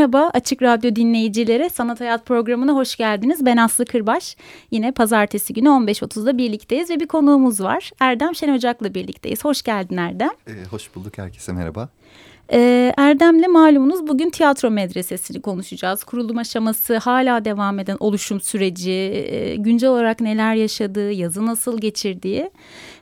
Merhaba Açık Radyo dinleyicileri. Sanat Hayat programına hoş geldiniz. Ben Aslı Kırbaş. Yine pazartesi günü 15.30'da birlikteyiz ve bir konuğumuz var. Erdem Şen Ocak'la birlikteyiz. Hoş geldin Erdem. Ee, hoş bulduk herkese merhaba. Ee, Erdem'le malumunuz bugün tiyatro medresesini konuşacağız. Kurulum aşaması, hala devam eden oluşum süreci, e, güncel olarak neler yaşadığı, yazı nasıl geçirdiği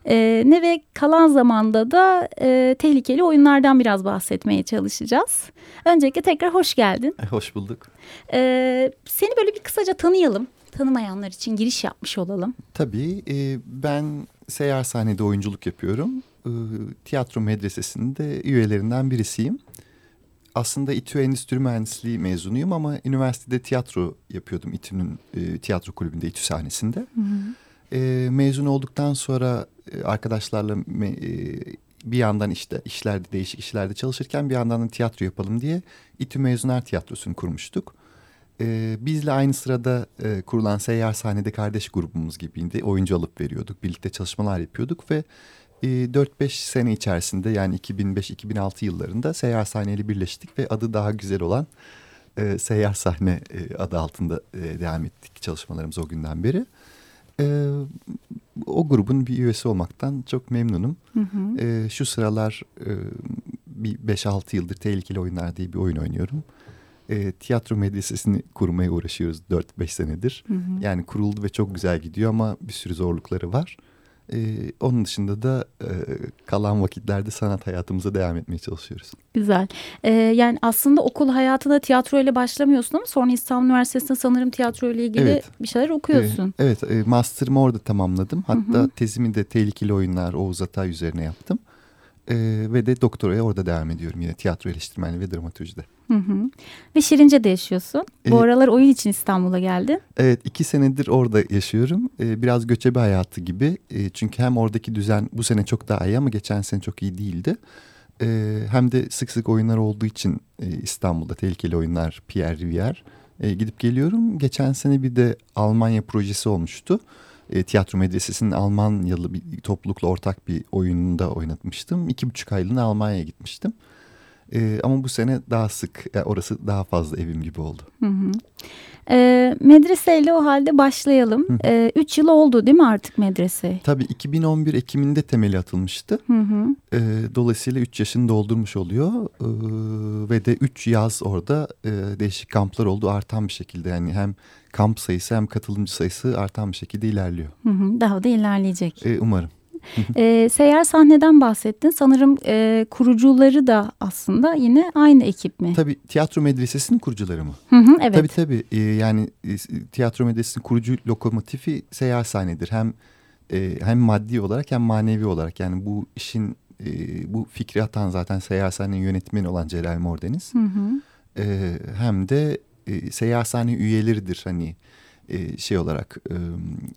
e, ne ve kalan zamanda da e, tehlikeli oyunlardan biraz bahsetmeye çalışacağız. Öncelikle tekrar hoş geldin. E, hoş bulduk. Ee, seni böyle bir kısaca tanıyalım. Tanımayanlar için giriş yapmış olalım. Tabii e, ben seyyar sahnede oyunculuk yapıyorum. E, tiyatro medresesinde üyelerinden birisiyim. Aslında İTÜ Endüstri Mühendisliği mezunuyum ama üniversitede tiyatro yapıyordum İTÜ'nün e, tiyatro kulübünde İTÜ sahnesinde. Hı hı. E, mezun olduktan sonra e, arkadaşlarla me, e, bir yandan işte işlerde değişik işlerde çalışırken bir yandan da tiyatro yapalım diye İTÜ Mezunlar Tiyatrosu'nu kurmuştuk. Ee, bizle aynı sırada e, kurulan Seyyar Sahnede Kardeş grubumuz gibiydi. Oyuncu alıp veriyorduk, birlikte çalışmalar yapıyorduk ve e, 4-5 sene içerisinde yani 2005-2006 yıllarında Seyyar Sahne ile birleştik ve adı daha güzel olan e, Seyyar Sahne e, adı altında e, devam ettik çalışmalarımız o günden beri. E, o grubun bir üyesi olmaktan çok memnunum. Hı hı. E, şu sıralar e, bir 5-6 yıldır Tehlikeli Oyunlar diye bir oyun oynuyorum. E, tiyatro medresesini kurmaya uğraşıyoruz 4-5 senedir. Hı hı. Yani kuruldu ve çok güzel gidiyor ama bir sürü zorlukları var. Ee, onun dışında da e, kalan vakitlerde sanat hayatımıza devam etmeye çalışıyoruz. Güzel. Ee, yani aslında okul hayatında tiyatro ile başlamıyorsun ama sonra İstanbul Üniversitesi'nde sanırım tiyatro ile ilgili evet. bir şeyler okuyorsun. Ee, evet, e, master'ımı orada tamamladım. Hatta hı hı. tezimi de tehlikeli oyunlar Oğuz Atay üzerine yaptım. Ee, ve de doktoraya orada devam ediyorum yine tiyatro eleştirmenliği ve dramaturjide. Hı hı. Ve Şirince'de yaşıyorsun. Ee, Bu aralar oyun için İstanbul'a geldin. Evet iki senedir orada yaşıyorum. Ee, biraz göçebe hayatı gibi. Ee, çünkü hem oradaki düzen bu sene çok daha iyi ama geçen sene çok iyi değildi. Ee, hem de sık sık oyunlar olduğu için e, İstanbul'da tehlikeli oyunlar Pierre Rivière e, gidip geliyorum. Geçen sene bir de Almanya projesi olmuştu e, tiyatro medresesinin Almanyalı bir toplulukla ortak bir oyununda oynatmıştım. İki buçuk aylığına Almanya'ya gitmiştim. E, ama bu sene daha sık, yani orası daha fazla evim gibi oldu. Hı hı. E, medreseyle o halde başlayalım. E, üç yıl oldu değil mi artık medrese? Tabii 2011 Ekim'inde temeli atılmıştı. Hı hı. E, dolayısıyla üç yaşını doldurmuş oluyor. E, ve de üç yaz orada e, değişik kamplar oldu artan bir şekilde. Yani hem kamp sayısı hem katılımcı sayısı artan bir şekilde ilerliyor. Hı hı, daha da ilerleyecek. E, umarım. E, seyyar sahneden bahsettin. Sanırım e, kurucuları da aslında yine aynı ekip mi? Tabii tiyatro medresesinin kurucuları mı? Hı hı, evet. Tabii tabii. E, yani e, tiyatro medresesinin kurucu lokomotifi seyyar sahnedir. Hem e, hem maddi olarak hem manevi olarak. Yani bu işin e, bu fikri atan zaten seyyar sahnenin yönetmeni olan Celal Mordeniz. Hı hı. E, hem de e, seyyar sahne üyeleridir. Hani e, şey olarak e,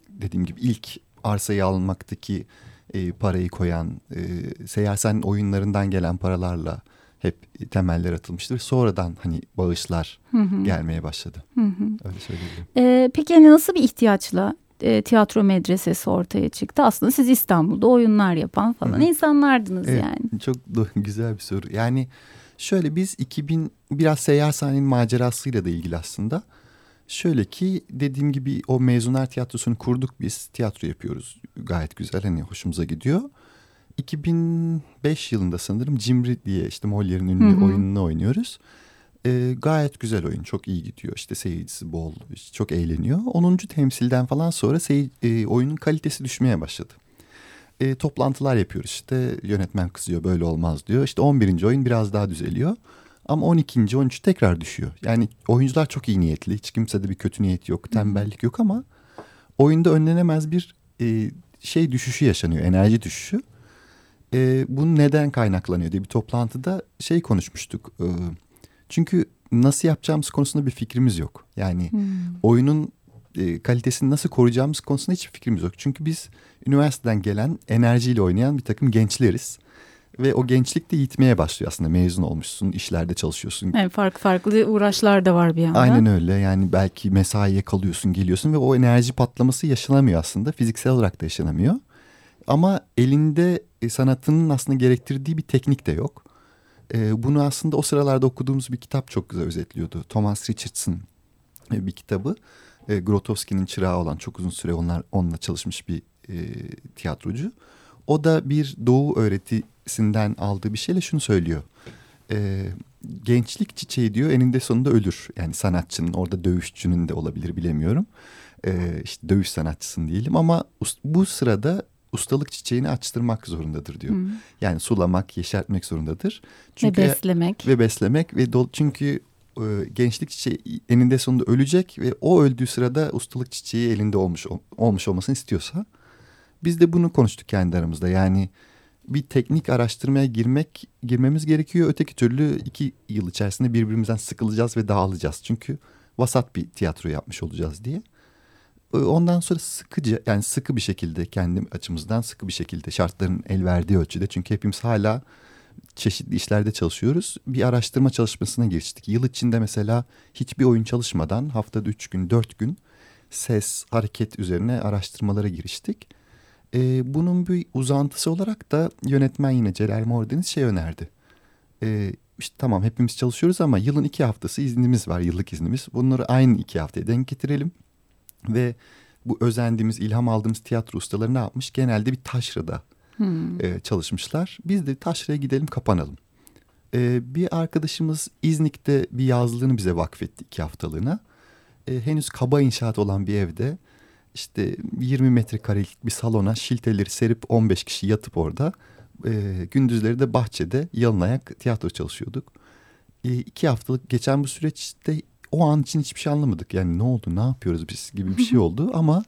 dediğim gibi ilk arsayı almaktaki e, parayı koyan, e, seyahasen oyunlarından gelen paralarla hep temeller atılmıştır. Sonradan hani bağışlar hı hı. gelmeye başladı. Hı hı. Öyle söyleyebilirim. Ee, peki yani nasıl bir ihtiyaçla e, tiyatro medresesi ortaya çıktı? Aslında siz İstanbul'da oyunlar yapan falan hı hı. insanlardınız evet, yani. Çok güzel bir soru. Yani şöyle biz 2000 biraz seyyar sahnenin macerasıyla da ilgili aslında. Şöyle ki dediğim gibi o mezunlar tiyatrosunu kurduk biz. Tiyatro yapıyoruz. Gayet güzel hani hoşumuza gidiyor. 2005 yılında sanırım Cimri diye işte Moliere'in ünlü hı hı. oyununu oynuyoruz. Ee, gayet güzel oyun. Çok iyi gidiyor. İşte seyircisi bol. İşte çok eğleniyor. 10. temsilden falan sonra seyir, e, oyunun kalitesi düşmeye başladı. E, toplantılar yapıyoruz işte. Yönetmen kızıyor böyle olmaz diyor. İşte 11. oyun biraz daha düzeliyor. Ama 12. 13. tekrar düşüyor. Yani oyuncular çok iyi niyetli. Hiç kimsede bir kötü niyet yok, tembellik yok ama oyunda önlenemez bir e, şey düşüşü yaşanıyor, enerji düşüşü. E, bu neden kaynaklanıyor diye bir toplantıda şey konuşmuştuk. E, çünkü nasıl yapacağımız konusunda bir fikrimiz yok. Yani hmm. oyunun e, kalitesini nasıl koruyacağımız konusunda hiçbir fikrimiz yok. Çünkü biz üniversiteden gelen enerjiyle oynayan bir takım gençleriz. Ve o gençlik de yitmeye başlıyor aslında mezun olmuşsun, işlerde çalışıyorsun. Evet, farklı farklı uğraşlar da var bir yandan. Aynen öyle yani belki mesaiye kalıyorsun geliyorsun ve o enerji patlaması yaşanamıyor aslında. Fiziksel olarak da yaşanamıyor. Ama elinde e, sanatının aslında gerektirdiği bir teknik de yok. E, bunu aslında o sıralarda okuduğumuz bir kitap çok güzel özetliyordu. Thomas Richardson e, bir kitabı. Grotowski'nin çırağı olan çok uzun süre onlar onunla çalışmış bir e, tiyatrocu. O da bir doğu öğretisinden aldığı bir şeyle şunu söylüyor. E, gençlik çiçeği diyor eninde sonunda ölür. Yani sanatçının orada dövüşçünün de olabilir bilemiyorum. E, işte dövüş sanatçısın diyelim ama bu sırada ustalık çiçeğini açtırmak zorundadır diyor. Hmm. Yani sulamak, yeşertmek zorundadır. Çünkü, ve beslemek. Ve beslemek ve do, çünkü e, gençlik çiçeği eninde sonunda ölecek ve o öldüğü sırada ustalık çiçeği elinde olmuş olmuş olmasını istiyorsa biz de bunu konuştuk kendi aramızda. Yani bir teknik araştırmaya girmek girmemiz gerekiyor. Öteki türlü iki yıl içerisinde birbirimizden sıkılacağız ve dağılacağız. Çünkü vasat bir tiyatro yapmış olacağız diye. Ee, ondan sonra sıkıcı yani sıkı bir şekilde kendim açımızdan sıkı bir şekilde şartların el verdiği ölçüde. Çünkü hepimiz hala çeşitli işlerde çalışıyoruz. Bir araştırma çalışmasına geçtik. Yıl içinde mesela hiçbir oyun çalışmadan haftada üç gün, dört gün ses, hareket üzerine araştırmalara giriştik. Ee, bunun bir uzantısı olarak da yönetmen yine Celal Mordeniz şey önerdi. Ee, işte tamam hepimiz çalışıyoruz ama yılın iki haftası iznimiz var, yıllık iznimiz. Bunları aynı iki haftaya denk getirelim. Ve bu özendiğimiz, ilham aldığımız tiyatro ustaları ne yapmış? Genelde bir taşrada hmm. e, çalışmışlar. Biz de taşraya gidelim kapanalım. E, bir arkadaşımız İznik'te bir yazlığını bize vakfetti iki haftalığına. E, henüz kaba inşaat olan bir evde işte 20 metrekarelik bir salona şilteleri serip 15 kişi yatıp orada e, gündüzleri de bahçede yalın ayak tiyatro çalışıyorduk. E, iki haftalık geçen bu süreçte o an için hiçbir şey anlamadık. Yani ne oldu, ne yapıyoruz biz gibi bir şey oldu ama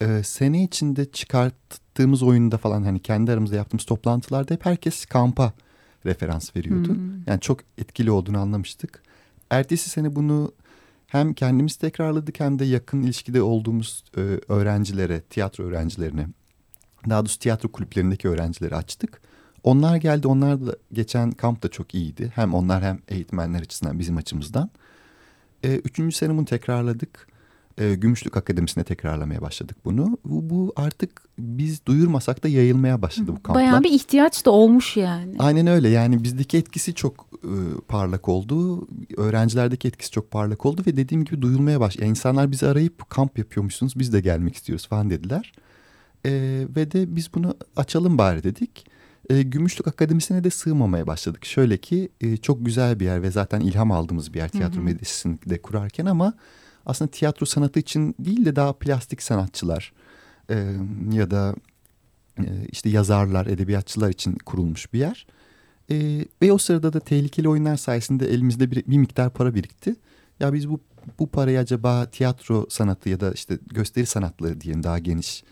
e, sene içinde çıkarttığımız oyunda falan hani kendi aramızda yaptığımız toplantılarda hep herkes kampa referans veriyordu. Hmm. Yani çok etkili olduğunu anlamıştık. Ertesi sene bunu hem kendimiz tekrarladık hem de yakın ilişkide olduğumuz e, öğrencilere, tiyatro öğrencilerine, daha doğrusu tiyatro kulüplerindeki öğrencileri açtık. Onlar geldi, onlar da geçen kamp da çok iyiydi. Hem onlar hem eğitmenler açısından bizim açımızdan. E, üçüncü sene bunu tekrarladık. E, Gümüşlük Akademisi'ne tekrarlamaya başladık bunu. Bu, bu artık biz duyurmasak da yayılmaya başladı bu kamplar. Bayağı bir ihtiyaç da olmuş yani. Aynen öyle yani bizdeki etkisi çok e, parlak oldu. Öğrencilerdeki etkisi çok parlak oldu ve dediğim gibi duyulmaya başladı. Yani insanlar bizi arayıp kamp yapıyormuşsunuz biz de gelmek istiyoruz falan dediler. E, ve de biz bunu açalım bari dedik e, Gümüşlük Akademisi'ne de sığmamaya başladık. Şöyle ki e, çok güzel bir yer ve zaten ilham aldığımız bir yer tiyatro medresesini de kurarken ama aslında tiyatro sanatı için değil de daha plastik sanatçılar e, ya da e, işte yazarlar, edebiyatçılar için kurulmuş bir yer. E, ve o sırada da tehlikeli oyunlar sayesinde elimizde bir, bir miktar para birikti. Ya biz bu bu parayı acaba tiyatro sanatı ya da işte gösteri sanatları diyelim daha geniş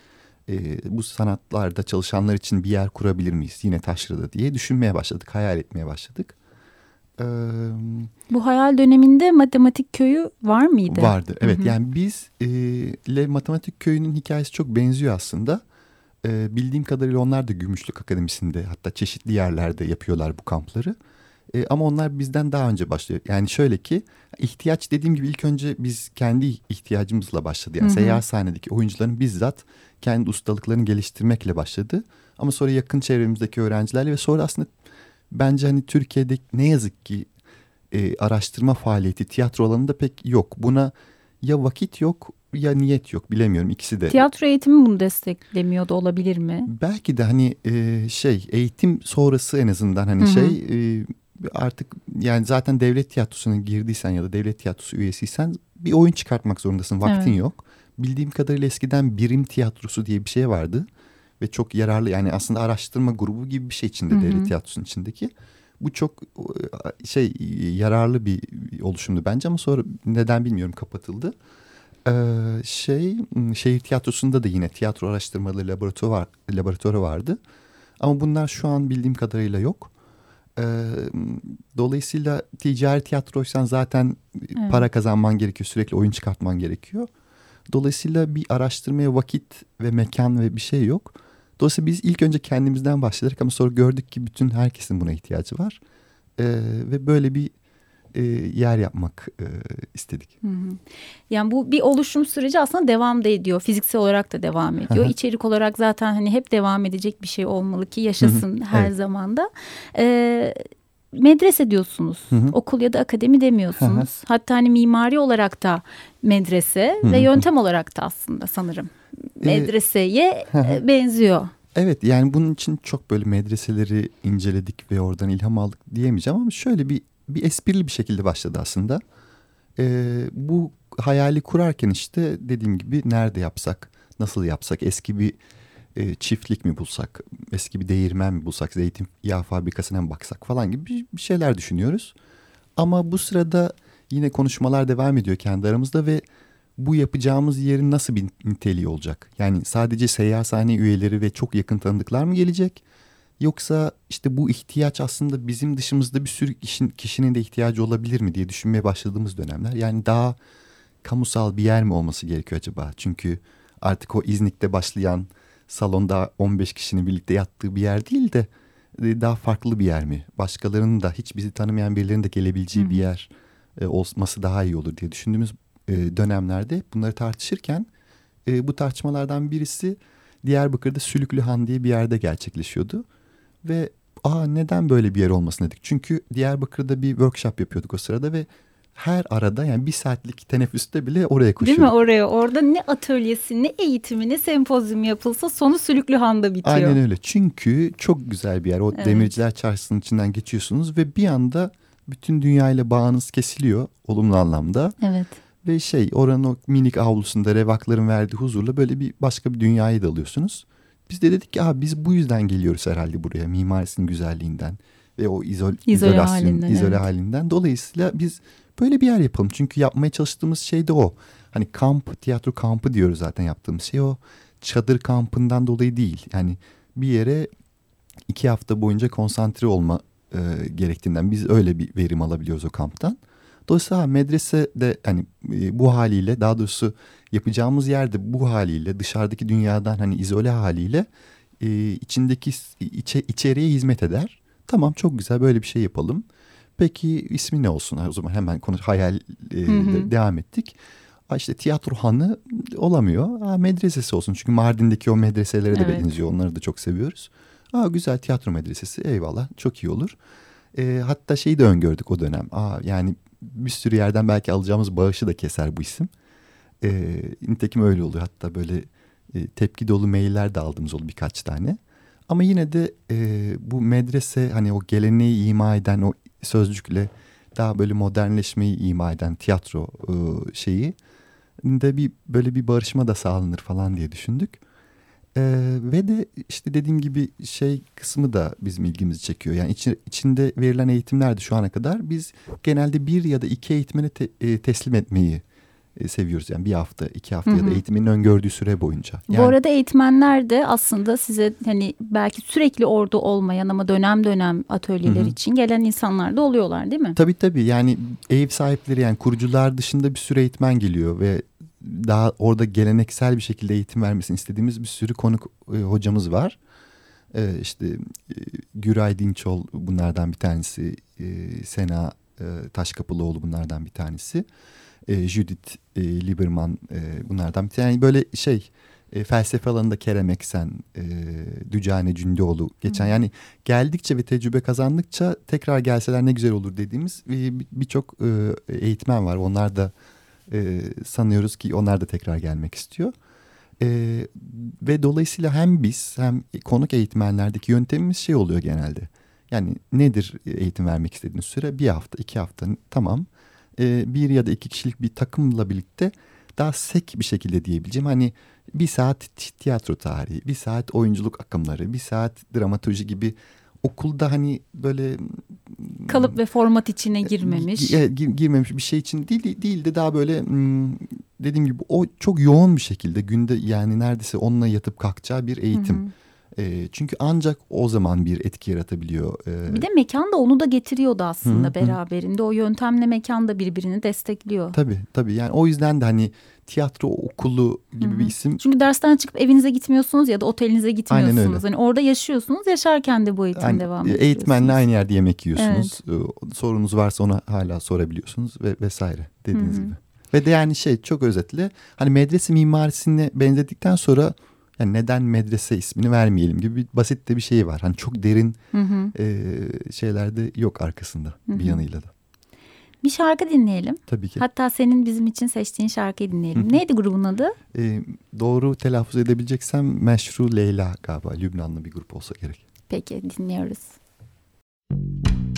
e, bu sanatlarda çalışanlar için bir yer kurabilir miyiz yine taşrada diye düşünmeye başladık, hayal etmeye başladık. Ee, bu hayal döneminde matematik köyü var mıydı? Vardı evet Hı -hı. yani biz e, ile matematik köyünün hikayesi çok benziyor aslında. E, bildiğim kadarıyla onlar da Gümüşlük Akademisi'nde hatta çeşitli yerlerde yapıyorlar bu kampları. E, ama onlar bizden daha önce başlıyor. Yani şöyle ki ihtiyaç dediğim gibi ilk önce biz kendi ihtiyacımızla başladı. Yani seyahat sahnedeki oyuncuların bizzat kendi ustalıklarını geliştirmekle başladı. Ama sonra yakın çevremizdeki öğrencilerle ve sonra aslında bence hani Türkiye'de ne yazık ki e, araştırma faaliyeti tiyatro alanında pek yok. Buna ya vakit yok ya niyet yok bilemiyorum ikisi de. Tiyatro eğitimi bunu desteklemiyor da olabilir mi? Belki de hani e, şey eğitim sonrası en azından hani Hı -hı. şey e, artık yani zaten devlet tiyatrosuna girdiysen ya da devlet tiyatrosu üyesiysen bir oyun çıkartmak zorundasın vaktin evet. yok bildiğim kadarıyla eskiden birim tiyatrosu diye bir şey vardı. Ve çok yararlı yani aslında araştırma grubu gibi bir şey içinde devlet tiyatrosunun içindeki. Bu çok şey yararlı bir oluşumdu bence ama sonra neden bilmiyorum kapatıldı. Ee, şey şehir tiyatrosunda da yine tiyatro araştırmaları laboratuvarı, laboratuvarı vardı. Ama bunlar şu an bildiğim kadarıyla yok. E, dolayısıyla ticari tiyatroysan zaten evet. para kazanman gerekiyor. Sürekli oyun çıkartman gerekiyor. Dolayısıyla bir araştırmaya vakit ve mekan ve bir şey yok. Dolayısıyla biz ilk önce kendimizden başladık ama sonra gördük ki bütün herkesin buna ihtiyacı var. E, ve böyle bir e, yer yapmak e, istedik. Hı hı. Yani bu bir oluşum süreci aslında devam da ediyor. Fiziksel olarak da devam ediyor. İçerik olarak zaten hani hep devam edecek bir şey olmalı ki yaşasın hı hı. her evet. zamanda. Evet medrese diyorsunuz. Hı hı. Okul ya da akademi demiyorsunuz. Hı hı. Hatta hani mimari olarak da medrese hı hı. ve yöntem olarak da aslında sanırım medreseye hı hı. benziyor. Evet yani bunun için çok böyle medreseleri inceledik ve oradan ilham aldık diyemeyeceğim ama şöyle bir bir esprili bir şekilde başladı aslında. Ee, bu hayali kurarken işte dediğim gibi nerede yapsak, nasıl yapsak, eski bir e, çiftlik mi bulsak, eski bir değirmen mi bulsak, zeytin yağ fabrikasına mı baksak falan gibi bir, bir şeyler düşünüyoruz. Ama bu sırada yine konuşmalar devam ediyor kendi aramızda ve bu yapacağımız yerin nasıl bir niteliği olacak? Yani sadece seyyar sahne üyeleri ve çok yakın tanıdıklar mı gelecek? Yoksa işte bu ihtiyaç aslında bizim dışımızda bir sürü kişinin, kişinin de ihtiyacı olabilir mi diye düşünmeye başladığımız dönemler. Yani daha kamusal bir yer mi olması gerekiyor acaba? Çünkü artık o İznik'te başlayan salonda 15 kişinin birlikte yattığı bir yer değil de e, daha farklı bir yer mi? Başkalarının da hiç bizi tanımayan birilerinin de gelebileceği Hı. bir yer e, olması daha iyi olur diye düşündüğümüz e, dönemlerde bunları tartışırken e, bu tartışmalardan birisi Diyarbakır'da Sülüklühan diye bir yerde gerçekleşiyordu. Ve aa neden böyle bir yer olmasın dedik. Çünkü Diyarbakır'da bir workshop yapıyorduk o sırada ve her arada yani bir saatlik teneffüste bile oraya koşuyorduk. Değil mi oraya? Orada ne atölyesi, ne eğitimi, ne sempozyum yapılsa sonu Sülüklühan'da bitiyor. Aynen öyle. Çünkü çok güzel bir yer. O evet. demirciler çarşısının içinden geçiyorsunuz ve bir anda bütün dünyayla bağınız kesiliyor olumlu anlamda. Evet. Ve şey oranın o minik avlusunda revakların verdiği huzurla böyle bir başka bir dünyayı dalıyorsunuz. Biz de dedik ki Aa, biz bu yüzden geliyoruz herhalde buraya mimarisinin güzelliğinden ve o izol, izole izolasyon, halinden, izole evet. halinden. Dolayısıyla biz böyle bir yer yapalım. Çünkü yapmaya çalıştığımız şey de o. Hani kamp, tiyatro kampı diyoruz zaten yaptığımız şey o. Çadır kampından dolayı değil. Yani bir yere iki hafta boyunca konsantre olma e, gerektiğinden biz öyle bir verim alabiliyoruz o kamptan. Dolayısıyla medrese de hani bu haliyle daha doğrusu yapacağımız yerde bu haliyle dışarıdaki dünyadan hani izole haliyle e, içindeki içe, içeriye hizmet eder. Tamam çok güzel böyle bir şey yapalım. Peki ismi ne olsun? O zaman hemen konu hayal e, hı hı. devam ettik. İşte tiyatro hanı olamıyor. Aa, medresesi olsun. Çünkü Mardin'deki o medreselere de evet. benziyor. Onları da çok seviyoruz. Aa, güzel tiyatro medresesi eyvallah çok iyi olur. E, hatta şeyi de öngördük o dönem. Aa, yani bir sürü yerden belki alacağımız bağışı da keser bu isim. E, nitekim öyle oluyor. Hatta böyle e, tepki dolu mailler de aldığımız oldu birkaç tane. Ama yine de e, bu medrese hani o geleneği ima eden o sözcükle daha böyle modernleşmeyi ima eden tiyatro e, şeyi de bir böyle bir barışma da sağlanır falan diye düşündük. Ee, ve de işte dediğim gibi şey kısmı da bizim ilgimizi çekiyor. Yani içi, içinde verilen eğitimlerde şu ana kadar biz genelde bir ya da iki eğitmene te, e, teslim etmeyi e, seviyoruz. Yani bir hafta, iki hafta Hı -hı. ya da eğitimin öngördüğü süre boyunca. Yani, Bu arada eğitmenler de aslında size hani belki sürekli orada olmayan ama dönem dönem atölyeler Hı -hı. için gelen insanlar da oluyorlar değil mi? Tabii tabii yani ev sahipleri yani kurucular dışında bir sürü eğitmen geliyor ve daha orada geleneksel bir şekilde eğitim vermesini istediğimiz bir sürü konuk e, hocamız var. E, işte e, Güray Dinçol bunlardan bir tanesi, e, Sena e, Taşkapılıoğlu bunlardan bir tanesi, e, Judith e, Lieberman e, bunlardan bir tanesi. Yani böyle şey e, felsefe alanında Kerem Eksen, e, Dücane Cündioğlu geçen Hı. yani geldikçe ve tecrübe kazandıkça tekrar gelseler ne güzel olur dediğimiz e, birçok e, eğitmen var. Onlar da e, sanıyoruz ki onlar da tekrar gelmek istiyor. E, ve dolayısıyla hem biz hem konuk eğitmenlerdeki yöntemimiz şey oluyor genelde. Yani nedir eğitim vermek istediğiniz süre? Bir hafta, iki hafta tamam. E, bir ya da iki kişilik bir takımla birlikte daha sek bir şekilde diyebileceğim. Hani bir saat tiyatro tarihi, bir saat oyunculuk akımları, bir saat dramaturji gibi okulda hani böyle kalıp ve format içine e, girmemiş. E, gir, girmemiş bir şey için değil değil de daha böyle hmm, dediğim gibi o çok yoğun bir şekilde günde yani neredeyse onunla yatıp kalkacağı bir eğitim. Hı hı. E, çünkü ancak o zaman bir etki yaratabiliyor. E, bir de mekan da onu da getiriyordu aslında hı, beraberinde. Hı. O yöntemle mekan da birbirini destekliyor. Tabii tabii yani o yüzden de hani tiyatro okulu gibi Hı-hı. bir isim. Çünkü dersten çıkıp evinize gitmiyorsunuz ya da otelinize gitmiyorsunuz. Aynen öyle. Hani orada yaşıyorsunuz, yaşarken de bu eğitim yani, devam ediyor. Eğitmenle aynı yerde yemek yiyorsunuz. Evet. Sorunuz varsa ona hala sorabiliyorsunuz ve vesaire dediğiniz Hı-hı. gibi. Ve de yani şey çok özetle hani medrese mimarisine benzedikten sonra yani neden medrese ismini vermeyelim gibi bir, basit de bir şey var. Hani çok derin hı hı. E, şeyler de yok arkasında hı hı. bir yanıyla da. Bir şarkı dinleyelim. Tabii ki. Hatta senin bizim için seçtiğin şarkıyı dinleyelim. Neydi grubun adı? E, doğru telaffuz edebileceksem Meşru Leyla galiba. Lübnanlı bir grup olsa gerek. Peki dinliyoruz. عد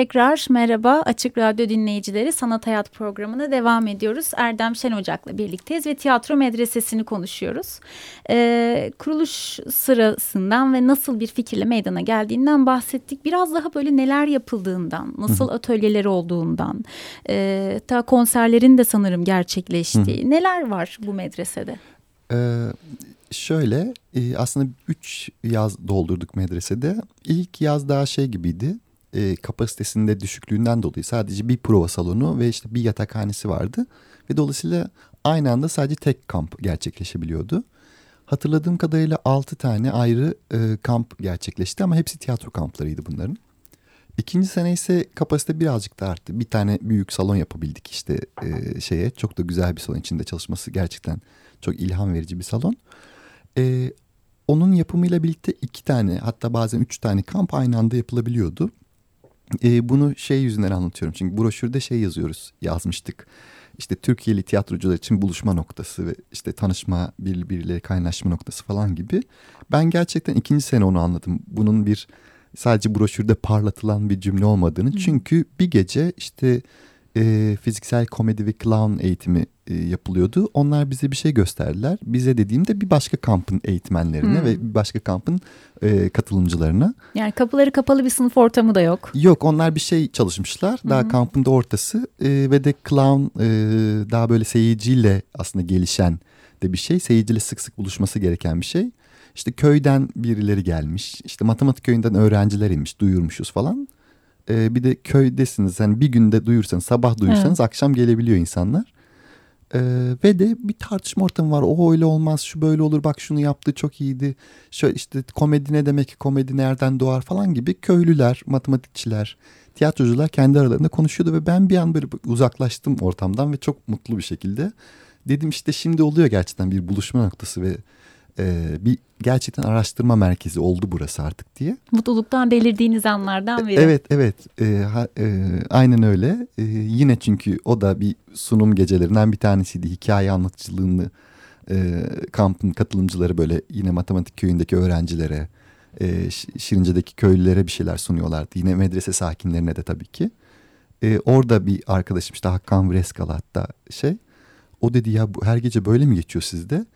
Tekrar merhaba Açık Radyo dinleyicileri Sanat Hayat programına devam ediyoruz. Erdem Şen Ocak'la birlikteyiz ve tiyatro medresesini konuşuyoruz. Ee, kuruluş sırasından ve nasıl bir fikirle meydana geldiğinden bahsettik. Biraz daha böyle neler yapıldığından, nasıl Hı. atölyeler olduğundan, e, ta konserlerin de sanırım gerçekleştiği. Hı. Neler var bu medresede? Ee, şöyle e, aslında üç yaz doldurduk medresede. İlk yaz daha şey gibiydi e, kapasitesinde düşüklüğünden dolayı sadece bir prova salonu ve işte bir yatakhanesi vardı. Ve dolayısıyla aynı anda sadece tek kamp gerçekleşebiliyordu. Hatırladığım kadarıyla altı tane ayrı e, kamp gerçekleşti ama hepsi tiyatro kamplarıydı bunların. İkinci sene ise kapasite birazcık da arttı. Bir tane büyük salon yapabildik işte e, şeye. Çok da güzel bir salon içinde çalışması gerçekten çok ilham verici bir salon. E, onun yapımıyla birlikte iki tane hatta bazen üç tane kamp aynı anda yapılabiliyordu. E, bunu şey yüzünden anlatıyorum. Çünkü broşürde şey yazıyoruz, yazmıştık. İşte Türkiye'li tiyatrocular için buluşma noktası ve işte tanışma, birbirleriyle kaynaşma noktası falan gibi. Ben gerçekten ikinci sene onu anladım. Bunun bir sadece broşürde parlatılan bir cümle olmadığını. Hı. Çünkü bir gece işte e, fiziksel komedi ve clown eğitimi yapılıyordu. Onlar bize bir şey gösterdiler. Bize dediğimde bir başka kampın eğitmenlerine hmm. ve bir başka kampın e, katılımcılarına. Yani kapıları kapalı bir sınıf ortamı da yok. Yok onlar bir şey çalışmışlar. Daha hmm. kampın da ortası e, ve de clown e, daha böyle seyirciyle aslında gelişen de bir şey. Seyirciyle sık sık buluşması gereken bir şey. İşte köyden birileri gelmiş. İşte matematik köyünden öğrenciler inmiş, duyurmuşuz falan. Ee, bir de köydesiniz. Yani bir günde duyursanız, sabah duyursanız evet. akşam gelebiliyor insanlar. Ee, ve de bir tartışma ortamı var. O öyle olmaz, şu böyle olur. Bak şunu yaptı çok iyiydi. Şöyle işte komedi ne demek ki komedi nereden doğar falan gibi köylüler, matematikçiler, tiyatrocular kendi aralarında konuşuyordu ve ben bir an böyle uzaklaştım ortamdan ve çok mutlu bir şekilde dedim işte şimdi oluyor gerçekten bir buluşma noktası ve e, bir gerçekten araştırma merkezi oldu burası artık diye. Mutluluktan delirdiğiniz anlardan biri. Evet evet e, ha, e, aynen öyle. E, yine çünkü o da bir sunum gecelerinden bir tanesiydi. Hikaye anlatıcılığını e, kampın katılımcıları böyle yine matematik köyündeki öğrencilere, e, Şirince'deki köylülere bir şeyler sunuyorlardı. Yine medrese sakinlerine de tabii ki. E, orada bir arkadaşım işte Hakan Vreskal hatta şey. O dedi ya bu her gece böyle mi geçiyor sizde?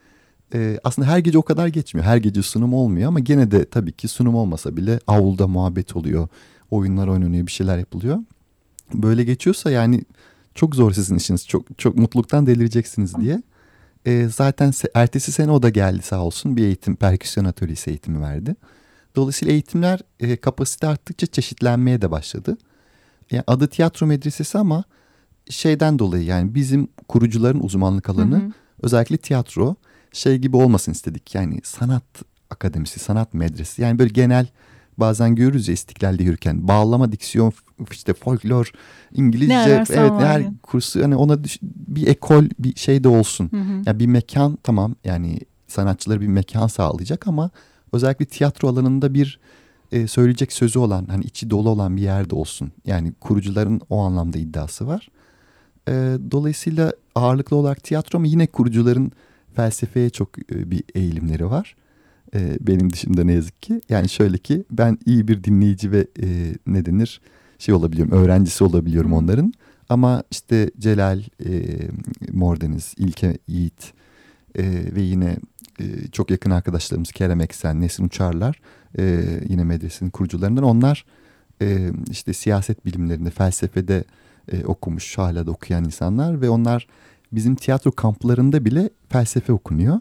E, aslında her gece o kadar geçmiyor. Her gece sunum olmuyor ama gene de tabii ki sunum olmasa bile avulda muhabbet oluyor. Oyunlar oynanıyor, bir şeyler yapılıyor. Böyle geçiyorsa yani çok zor sizin işiniz. Çok çok mutluluktan delireceksiniz diye. E, zaten se ertesi sene o da geldi sağ olsun. Bir eğitim, perküsyon atölyesi eğitimi verdi. Dolayısıyla eğitimler e, kapasite arttıkça çeşitlenmeye de başladı. Yani adı tiyatro medresesi ama şeyden dolayı yani bizim kurucuların uzmanlık alanı hı hı. özellikle tiyatro şey gibi olmasın istedik. Yani sanat akademisi, sanat medresi. Yani böyle genel bazen görürüz ya istiklalde yürürken. Bağlama, diksiyon, işte folklor, İngilizce. evet her yani. kursu yani ona bir ekol bir şey de olsun. Hı hı. Yani bir mekan tamam yani sanatçılara bir mekan sağlayacak ama özellikle tiyatro alanında bir e, söyleyecek sözü olan hani içi dolu olan bir yerde olsun. Yani kurucuların o anlamda iddiası var. E, dolayısıyla ağırlıklı olarak tiyatro ama yine kurucuların felsefeye çok e, bir eğilimleri var. E, benim dışında ne yazık ki. Yani şöyle ki ben iyi bir dinleyici ve e, ne denir şey olabiliyorum öğrencisi olabiliyorum onların. Ama işte Celal, Mordeniz, İlke Yiğit ve yine çok yakın arkadaşlarımız Kerem Eksen, Nesin Uçarlar yine medresenin kurucularından onlar işte siyaset bilimlerinde, felsefede okumuş, hala da okuyan insanlar ve onlar bizim tiyatro kamplarında bile felsefe okunuyor.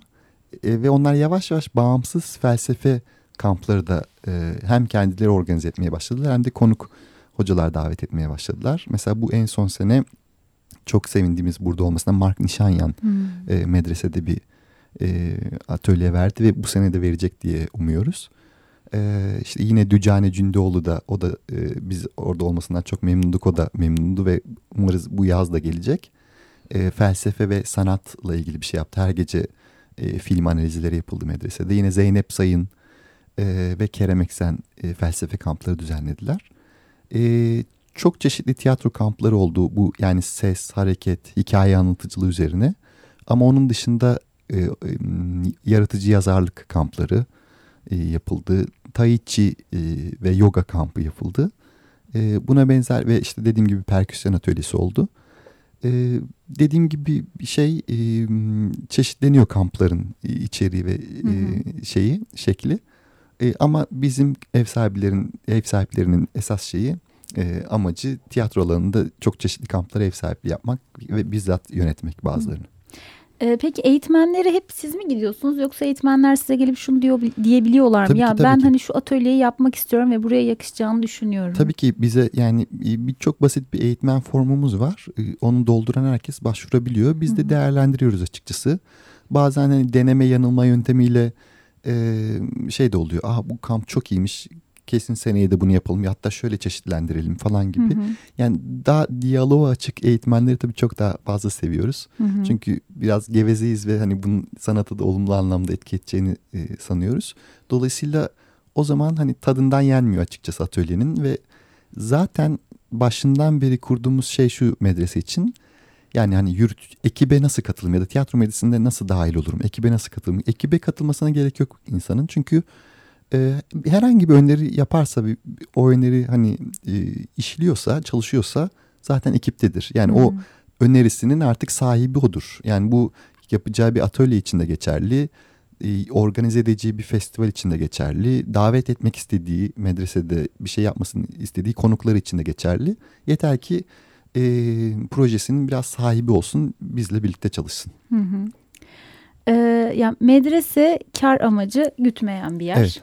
E, ve onlar yavaş yavaş bağımsız felsefe kampları da e, hem kendileri organize etmeye başladılar hem de konuk hocalar davet etmeye başladılar. Mesela bu en son sene çok sevindiğimiz burada olmasına Mark Nişanyan hmm. e, medresede bir e, atölye verdi ve bu sene de verecek diye umuyoruz. E, işte yine Dücane Cündoğlu da o da e, biz orada olmasından çok memnunduk o da memnundu ve umarız bu yaz da gelecek e, felsefe ve sanatla ilgili bir şey yaptı. Her gece e, film analizleri yapıldı medresede. Yine Zeynep Sayın e, ve Kerem Eksen e, felsefe kampları düzenlediler. E, çok çeşitli tiyatro kampları oldu bu yani ses, hareket, hikaye anlatıcılığı üzerine. Ama onun dışında e, e, yaratıcı yazarlık kampları e, yapıldı. Tai Chi e, ve yoga kampı yapıldı. E, buna benzer ve işte dediğim gibi perküsyon atölyesi oldu. E, dediğim gibi bir şey e, çeşitleniyor kampların içeriği ve e, şeyi şekli. E, ama bizim ev sahiplerin ev sahiplerinin esas şeyi e, amacı tiyatro alanında çok çeşitli kamplara ev sahipliği yapmak ve bizzat yönetmek bazılarını. E, peki eğitmenlere hep siz mi gidiyorsunuz yoksa eğitmenler size gelip şunu diyor diyebiliyorlar mı? Tabii ya ki, ben ki. hani şu atölyeyi yapmak istiyorum ve buraya yakışacağını düşünüyorum. Tabii ki bize yani bir çok basit bir eğitmen formumuz var. E, Onu dolduran herkes başvurabiliyor. Biz de değerlendiriyoruz açıkçası. Bazen hani deneme yanılma yöntemiyle e, şey de oluyor. Aa bu kamp çok iyiymiş. Kesin seneye de bunu yapalım. Ya hatta şöyle çeşitlendirelim falan gibi. Hı hı. Yani daha diyaloğa açık eğitmenleri tabii çok daha fazla seviyoruz. Hı hı. Çünkü biraz gevezeyiz ve hani bunun sanatı da olumlu anlamda etki edeceğini e, sanıyoruz. Dolayısıyla o zaman hani tadından yenmiyor açıkçası atölyenin ve zaten başından beri kurduğumuz şey şu medrese için. Yani hani yürüt, ekibe nasıl katılım ya da tiyatro medresinde nasıl dahil olurum? Ekibe nasıl katılım? Ekibe katılmasına gerek yok insanın. Çünkü e, herhangi bir öneri yaparsa bir, o öneri hani e, işliyorsa, çalışıyorsa zaten ekiptedir. Yani o Hı. önerisinin artık sahibi odur. Yani bu yapacağı bir atölye için de geçerli. e, Organize edeceği bir festival için de geçerli. Davet etmek istediği medresede bir şey yapmasını istediği konuklar için de geçerli. Yeter ki e, projesinin biraz sahibi olsun, bizle birlikte çalışsın. Hı hı. Ee, yani medrese kar amacı gütmeyen bir yer. Evet.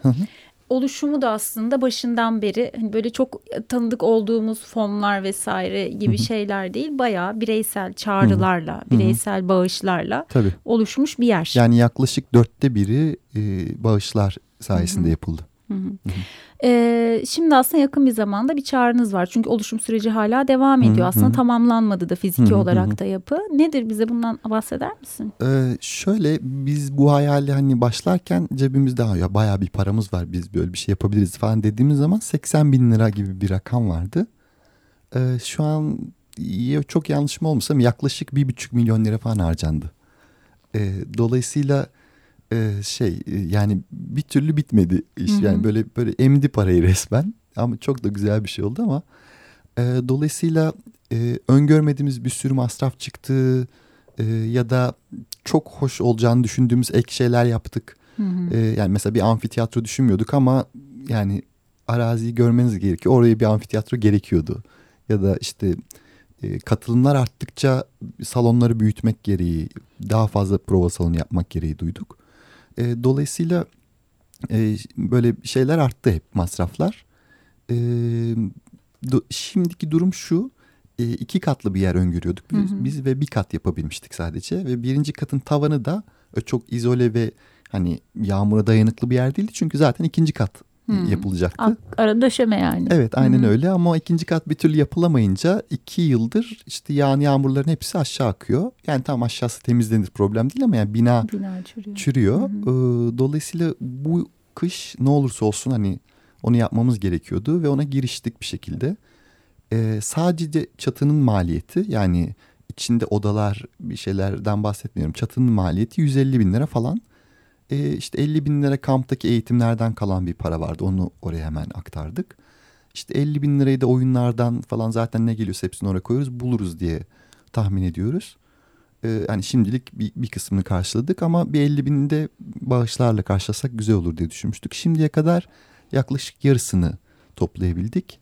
Oluşumu da aslında başından beri hani böyle çok tanıdık olduğumuz fonlar vesaire gibi şeyler değil. Bayağı bireysel çağrılarla, bireysel bağışlarla Tabii. oluşmuş bir yer. Yani yaklaşık dörtte biri e, bağışlar sayesinde yapıldı. Ee, şimdi aslında yakın bir zamanda bir çağrınız var. Çünkü oluşum süreci hala devam ediyor. Hı hı. Aslında tamamlanmadı da fiziki Hı olarak da yapı. Nedir bize bundan bahseder misin? Ee, şöyle biz bu hayali hani başlarken cebimizde "Ha ya bayağı bir paramız var biz böyle bir şey yapabiliriz falan dediğimiz zaman 80 bin lira gibi bir rakam vardı. Ee, şu an çok yanlış mı olmasam yaklaşık bir buçuk milyon lira falan harcandı. Ee, dolayısıyla e, şey e, yani bir türlü bitmedi iş Hı hı. yani böyle böyle emdi parayı resmen ama çok da güzel bir şey oldu ama e, dolayısıyla e, öngörmediğimiz bir sürü masraf çıktı e, ya da çok hoş olacağını düşündüğümüz ek şeyler yaptık. Hı hı. E, yani mesela bir amfiteyatro düşünmüyorduk ama yani araziyi görmeniz gerekiyor. Oraya bir amfiteyatro gerekiyordu. Ya da işte e, katılımlar arttıkça salonları büyütmek gereği, daha fazla prova salonu yapmak gereği duyduk. E, dolayısıyla e, böyle şeyler arttı hep masraflar. E, do- şimdiki durum şu. e, iki katlı bir yer öngörüyorduk biz, Hı hı. biz ve bir kat yapabilmiştik sadece ve birinci katın tavanı da e, çok izole ve hani yağmura dayanıklı bir yer değildi çünkü zaten ikinci kat Hı. yapılacaktı. Ak- Ara döşeme yani. Evet aynen hı. öyle ama ikinci kat bir türlü yapılamayınca iki yıldır işte yağan yağmurların hepsi aşağı akıyor. Yani tam aşağısı temizlenir problem değil ama yani bina Bina çürüyor. çürüyor. Hı Ee, dolayısıyla bu kış ne olursa olsun hani onu yapmamız gerekiyordu ve ona giriştik bir şekilde. Ee, sadece çatının maliyeti yani içinde odalar bir şeylerden bahsetmiyorum. Çatının maliyeti 150 bin lira falan. Ee, işte 50 bin lira kamptaki eğitimlerden kalan bir para vardı. Onu oraya hemen aktardık. İşte 50 bin lirayı da oyunlardan falan zaten ne geliyorsa hepsini oraya koyuyoruz buluruz diye tahmin ediyoruz. Ee, hani şimdilik bir, bir kısmını karşıladık ama bir 50 bini de bağışlarla karşılasak güzel olur diye düşünmüştük. Şimdiye kadar yaklaşık yarısını toplayabildik.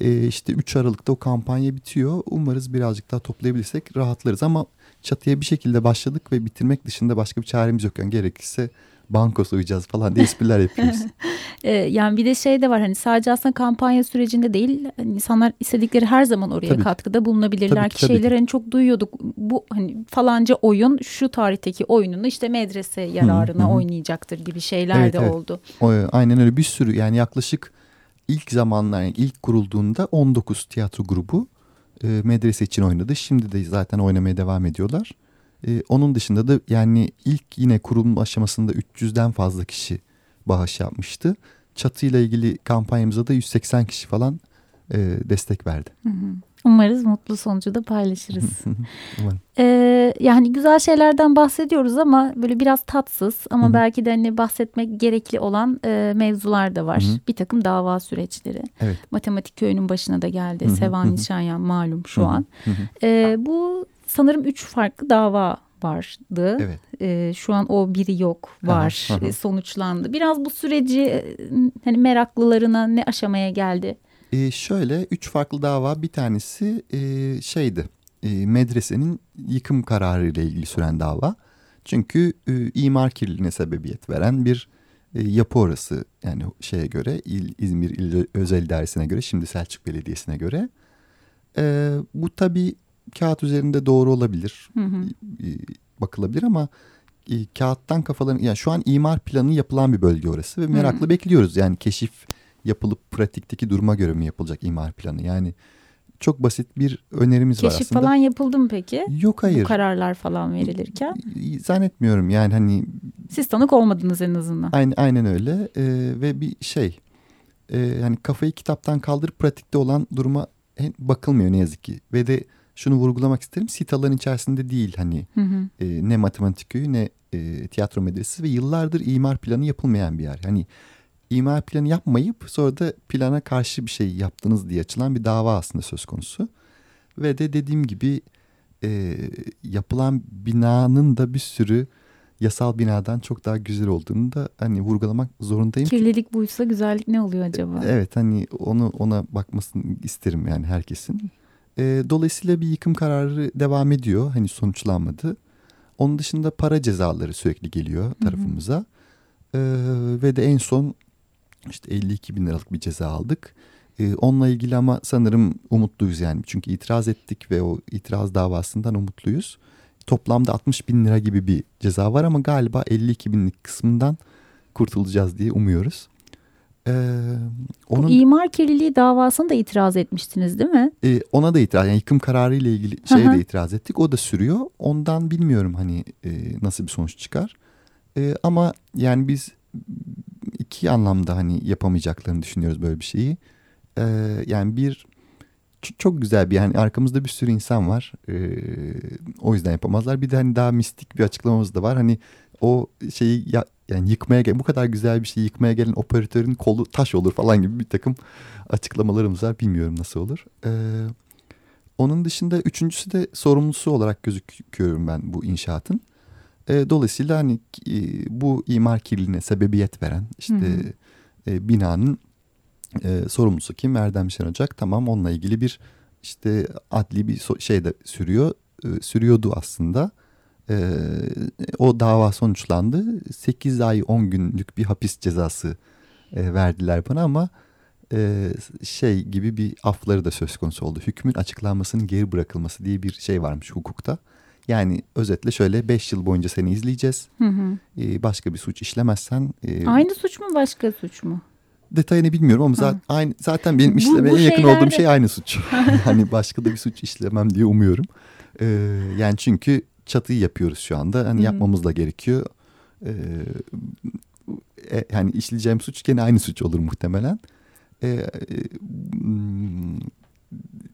Ee, işte 3 Aralık'ta o kampanya bitiyor. Umarız birazcık daha toplayabilirsek rahatlarız ama çatıya bir şekilde başladık ve bitirmek dışında başka bir çaremiz yok. Yani gerekirse banko soyacağız falan diye espriler yapıyoruz. Ee, yani bir de şey de var hani sadece aslında kampanya sürecinde değil insanlar istedikleri her zaman oraya Tabii ki. katkıda bulunabilirler Tabii ki, ki, şeyler hani çok duyuyorduk bu hani falanca oyun şu tarihteki oyununu işte medrese yararına hı hı. oynayacaktır gibi şeyler Evet, de evet. oldu. O, aynen öyle bir sürü yani yaklaşık ilk zamanlar yani ilk kurulduğunda 19 tiyatro grubu e, medrese için oynadı. Şimdi de zaten oynamaya devam ediyorlar. E, onun dışında da yani ilk yine kurulum aşamasında 300'den fazla kişi bağış yapmıştı. Çatıyla ilgili kampanyamıza da 180 kişi falan e, destek verdi. Hı hı. Umarız mutlu sonucu da paylaşırız. Umarım. Ee, yani güzel şeylerden bahsediyoruz ama böyle biraz tatsız ama belki de hani bahsetmek gerekli olan e, mevzular da var. Bir takım dava süreçleri. Evet. Matematik köyünün başına da geldi. Hı hı, hı Sevan. Nişanyan malum şu an. Ee, bu sanırım üç farklı dava vardı. Evet. Ee, şu an o biri yok var Aha, aha. e, sonuçlandı. Biraz bu süreci e, hani meraklılarına ne aşamaya geldi? Ee, şöyle üç farklı dava bir tanesi e, şeydi e, medresenin yıkım kararı ile ilgili süren dava. Çünkü e, imar kirliliğine sebebiyet veren bir e, yapı orası yani şeye göre İl, İzmir İl Özel İdaresi'ne göre şimdi Selçuk Belediyesi'ne göre. E, bu tabii kağıt üzerinde doğru olabilir Hı hı. e, bakılabilir ama e, kağıttan kafaların yani şu an imar planı yapılan bir bölge orası ve meraklı Hmm. bekliyoruz. Yani keşif yapılıp pratikteki duruma göre mi yapılacak imar planı? Yani çok basit bir önerimiz var Keşif aslında. falan yapıldı mı peki? Yok Bu hayır. kararlar falan verilirken. Zannetmiyorum yani hani Siz tanık olmadınız en azından. aynen, aynen öyle E, ve bir şey e, yani kafayı kitaptan kaldırıp pratikte olan duruma bakılmıyor ne yazık ki. Ve de şunu vurgulamak isterim sit alanı içerisinde değil hani Hı hı. e, ne matematik köyü ne e, tiyatro medresesi ve yıllardır imar planı yapılmayan bir yer. Hani imar planı yapmayıp sonra da plana karşı bir şey yaptınız diye açılan bir dava aslında söz konusu. Ve de dediğim gibi e, yapılan binanın da bir sürü yasal binadan çok daha güzel olduğunu da hani vurgulamak zorundayım. ki- Kirlilik buysa güzellik ne oluyor acaba? Evet hani onu ona bakmasını isterim yani herkesin. Ee, dolayısıyla bir yıkım kararı devam ediyor. Hani sonuçlanmadı. Onun dışında para cezaları sürekli geliyor tarafımıza. Ee, ve de en son işte 52 bin liralık bir ceza aldık. Ee, onunla ilgili ama sanırım umutluyuz yani. Çünkü itiraz ettik ve o itiraz davasından umutluyuz. Toplamda 60 bin lira gibi bir ceza var ama galiba 52 binlik kısmından kurtulacağız diye umuyoruz. Ee, Bu onun imar kirliliği davasını da itiraz etmiştiniz değil mi? e, ona da itiraz yani yıkım kararı ile ilgili şeye de itiraz ettik. O da sürüyor. Ondan bilmiyorum hani e, nasıl bir sonuç çıkar. E, ama yani biz iki anlamda hani yapamayacaklarını düşünüyoruz böyle bir şeyi. E, yani bir çok güzel bir yani arkamızda bir sürü insan var. E, o yüzden yapamazlar. Bir de hani daha mistik bir açıklamamız da var. Hani o şeyi ya, yani yıkmaya gel bu kadar güzel bir şeyi yıkmaya gelen operatörün kolu taş olur falan gibi bir takım açıklamalarımız var. Bilmiyorum nasıl olur. Ee, onun dışında üçüncüsü de sorumlusu olarak gözüküyorum ben bu inşaatın. Ee, dolayısıyla hani e, bu imar kirliliğine sebebiyet veren işte Hı e, binanın e, sorumlusu kim? Erdem Şen Ocak. Tamam onunla ilgili bir işte adli bir so- şey de sürüyor. E, sürüyordu aslında. E, o dava sonuçlandı. 8 ay 10 günlük bir hapis cezası e, verdiler bana ama e, şey gibi bir afları da söz konusu oldu. Hükmün açıklanmasının geri bırakılması diye bir şey varmış hukukta. Yani özetle şöyle 5 yıl boyunca seni izleyeceğiz. Hı hı. E, başka bir suç işlemezsen e, Aynı suç mu başka suç mu? detayını bilmiyorum ama zaten, aynı, zaten benim Bu- işlemeye bu en yakın şeylerde- olduğum şey aynı suç. hani başka da bir suç işlemem diye umuyorum. Ee, yani çünkü çatıyı yapıyoruz şu anda. Hani Hı. yapmamız da gerekiyor. Ee, e, hani işleyeceğim suç gene aynı suç olur muhtemelen. Ee, e,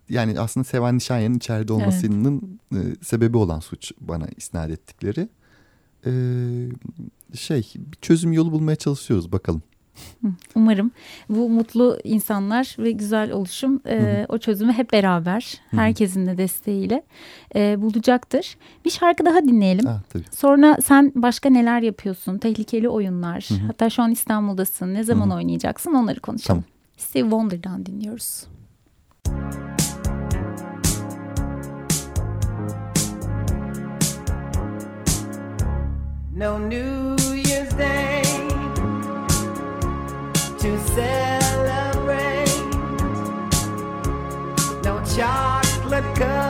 yani aslında Sevan Nişanyan'ın içeride olmasının e, sebebi olan suç bana isnat ettikleri. Ee, şey bir çözüm yolu bulmaya çalışıyoruz bakalım. Umarım bu mutlu insanlar ve güzel oluşum e, o çözümü hep beraber herkesin de desteğiyle e, bulacaktır. Bir şarkı daha dinleyelim. Ha, tabii. Sonra sen başka neler yapıyorsun? Tehlikeli oyunlar. Hatta şu an İstanbul'dasın. Ne zaman oynayacaksın? Onları konuşalım. Tamam. Steve Wonder'dan dinliyoruz. No New Year's Day to celebrate. No chocolate covered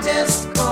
Just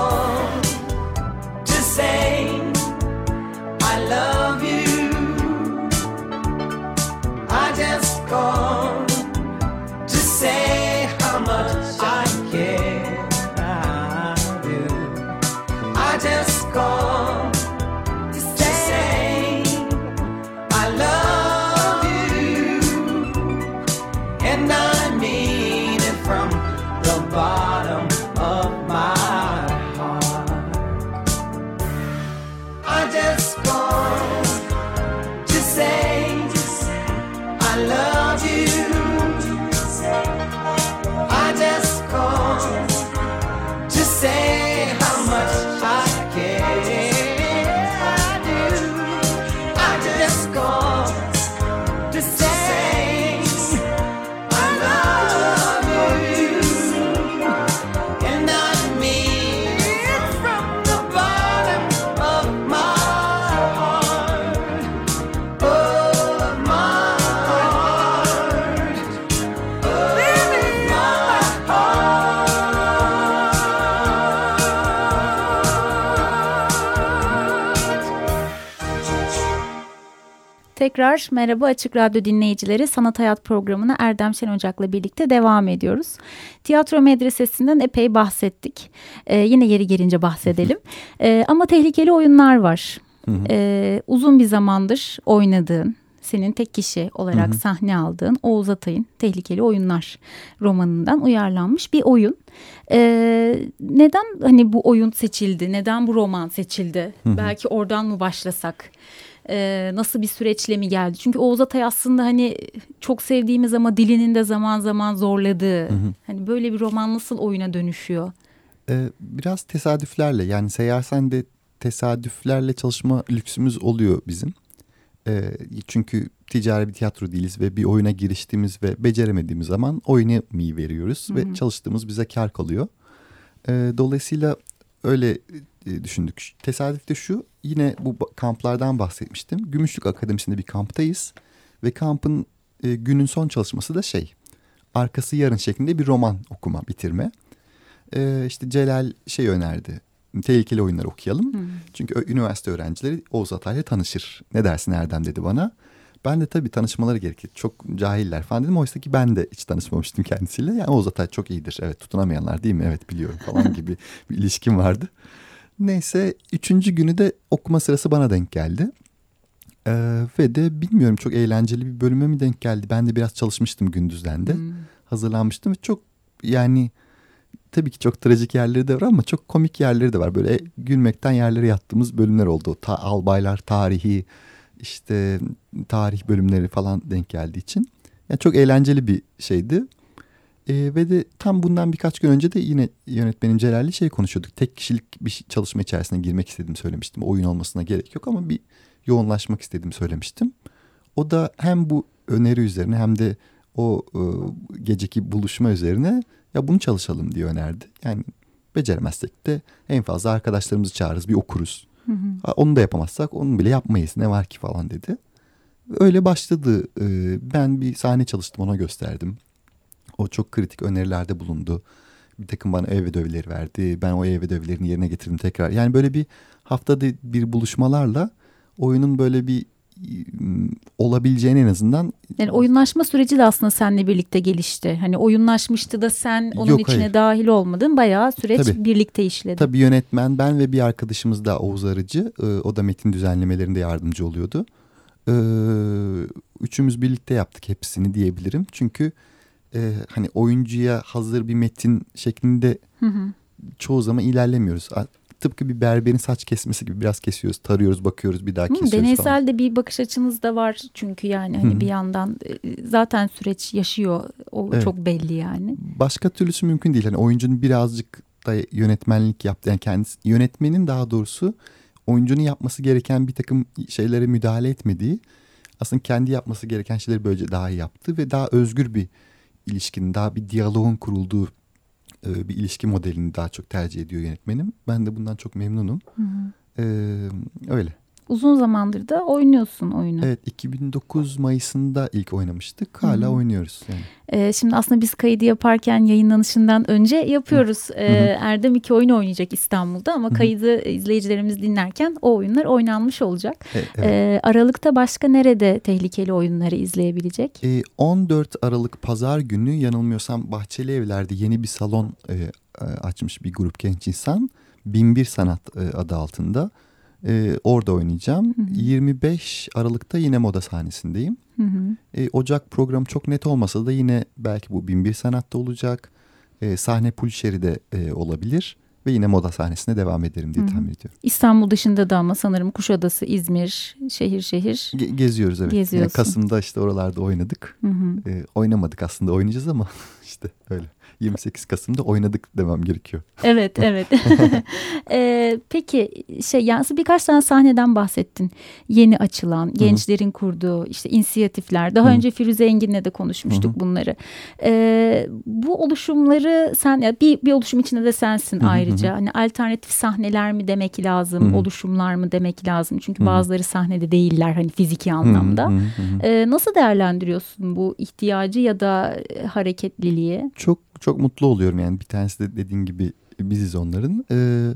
Tekrar merhaba Açık Radyo dinleyicileri. Sanat Hayat programına Erdem Şen Ocak'la birlikte devam ediyoruz. Tiyatro medresesinden epey bahsettik. Ee, yine yeri gelince bahsedelim. Ee, ama tehlikeli oyunlar var. Ee, uzun bir zamandır oynadığın, senin tek kişi olarak sahne aldığın Oğuz Atay'ın Tehlikeli Oyunlar romanından uyarlanmış bir oyun. Ee, neden hani bu oyun seçildi? Neden bu roman seçildi? Belki oradan mı başlasak? Ee, nasıl bir süreçle mi geldi? Çünkü Oğuz Atay aslında hani çok sevdiğimiz ama dilinin de zaman zaman zorladığı. Hani böyle bir roman nasıl oyuna dönüşüyor? Ee, biraz tesadüflerle yani Seyyarsen'de tesadüflerle çalışma lüksümüz oluyor bizim. Ee, çünkü ticari bir tiyatro değiliz ve bir oyuna giriştiğimiz ve beceremediğimiz zaman oyunu mi veriyoruz ve çalıştığımız bize kar kalıyor. Ee, dolayısıyla öyle e, düşündük. Tesadüf de şu yine bu kamplardan bahsetmiştim. Gümüşlük Akademisi'nde bir kamptayız ve kampın e, günün son çalışması da şey arkası yarın şeklinde bir roman okuma bitirme. Ee, işte Celal şey önerdi. Tehlikeli oyunlar okuyalım. Çünkü ö- üniversite öğrencileri Oğuz Atay'la tanışır. Ne dersin Erdem dedi bana. Ben de tabii tanışmaları gerekir. Çok cahiller falan dedim. Oysa ki ben de hiç tanışmamıştım kendisiyle. Yani Oğuz Atay çok iyidir. Evet tutunamayanlar değil mi? Evet biliyorum falan gibi bir ilişkim vardı. Neyse üçüncü günü de okuma sırası bana denk geldi. Ee, ve de bilmiyorum çok eğlenceli bir bölüme mi denk geldi. Ben de biraz çalışmıştım gündüzden de. Hazırlanmıştım ve çok yani tabii ki çok trajik yerleri de var ama çok komik yerleri de var. Böyle gülmekten yerlere yattığımız bölümler oldu. Ta, albaylar tarihi işte tarih bölümleri falan denk geldiği için. Yani çok eğlenceli bir şeydi. Ee, ve de tam bundan birkaç gün önce de yine yönetmenim Celal'le şey konuşuyorduk. Tek kişilik bir çalışma içerisine girmek istedim söylemiştim. Oyun olmasına gerek yok ama bir yoğunlaşmak istedim söylemiştim. O da hem bu öneri üzerine hem de o e, geceki buluşma üzerine ya bunu çalışalım diye önerdi. Yani beceremezsek de en fazla arkadaşlarımızı çağırırız bir okuruz. Hı hı. Onu da yapamazsak onu bile yapmayız ne var ki falan dedi. Öyle başladı. Ee, Ben bir sahne çalıştım ona gösterdim. O çok kritik önerilerde bulundu. Bir takım bana ev ödevleri verdi. Ben o ev ödevlerini yerine getirdim tekrar. Yani böyle bir haftada bir buluşmalarla oyunun böyle bir olabileceğini en azından Yani oyunlaşma süreci de aslında seninle birlikte gelişti. Hani oyunlaşmıştı da sen onun Yok, içine hayır. dahil olmadın. Bayağı süreç Tabii. birlikte işledi. Tabii yönetmen ben ve bir arkadaşımız da Oğuz Arıcı. Ee, O da metin düzenlemelerinde yardımcı oluyordu. Ee, Üçümüz birlikte yaptık hepsini diyebilirim. Çünkü e, hani oyuncuya hazır bir metin şeklinde Hı hı. çoğu zaman ilerlemiyoruz. Tıpkı bir berberin saç kesmesi gibi biraz kesiyoruz, tarıyoruz, bakıyoruz, bir daha Hı, kesiyoruz falan. deneysel de bir bakış açınız da var çünkü yani hani Hı hı. bir yandan e, zaten süreç yaşıyor. O Evet. çok belli yani. Başka türlüsü mümkün değil. Hani oyuncunun birazcık da yönetmenlik yaptı. Yani kendisi yönetmenin daha doğrusu oyuncunun yapması gereken bir takım şeylere müdahale etmediği aslında kendi yapması gereken şeyleri böylece daha iyi yaptı ve daha özgür bir ilişkinin, daha bir diyaloğun kurulduğu e, bir ilişki modelini daha çok tercih ediyor yönetmenim. Ben de bundan çok memnunum. Hı hı. Ee, öyle. Uzun zamandır da oynuyorsun oyunu. Evet 2009 Mayıs'ında ilk oynamıştık. Hala Hı hı. oynuyoruz. Yani. Ee, şimdi aslında biz kaydı yaparken yayınlanışından önce yapıyoruz. Ee, Erdem iki oyun oynayacak İstanbul'da ama Hı hı. kaydı izleyicilerimiz dinlerken o oyunlar oynanmış olacak. E, evet. Ee, Aralık'ta başka nerede tehlikeli oyunları izleyebilecek? E, 14 Aralık Pazar günü yanılmıyorsam Bahçeli Evler'de yeni bir salon e, e, açmış bir grup genç insan. Binbir Sanat e, adı altında. E, orada oynayacağım. Hı hı. 25 Aralık'ta yine moda sahnesindeyim. Hı hı. E, Ocak programı çok net olmasa da yine belki bu Binbir Sanat'ta olacak. E, sahne Pulşeri'de e, olabilir. Ve yine moda sahnesine devam ederim diye Hı hı. tahmin ediyorum. İstanbul dışında da ama sanırım Kuşadası, İzmir, şehir şehir. Ge- geziyoruz evet. Geziyorsun. Yani Kasım'da işte oralarda oynadık. Hı hı. E, oynamadık aslında oynayacağız ama işte öyle. 28 Kasım'da oynadık demem gerekiyor. Evet, evet. Ee, peki şey yani birkaç tane sahneden bahsettin. Yeni açılan, gençlerin kurduğu işte inisiyatifler. Daha Hı hı. önce Firuze Engin'le de konuşmuştuk Hı hı. bunları. Ee, bu oluşumları sen ya bir bir oluşum içinde de sensin Hı hı, ayrıca. hı hı. Hani alternatif sahneler mi demek lazım, Hı hı. oluşumlar mı demek lazım? Çünkü Hı hı. bazıları sahnede değiller hani fiziki anlamda. Hı hı, hı hı. Ee, nasıl değerlendiriyorsun bu ihtiyacı ya da e, hareketliliği? Çok çok mutlu oluyorum yani bir tanesi de dediğin gibi biziz onların. Ee,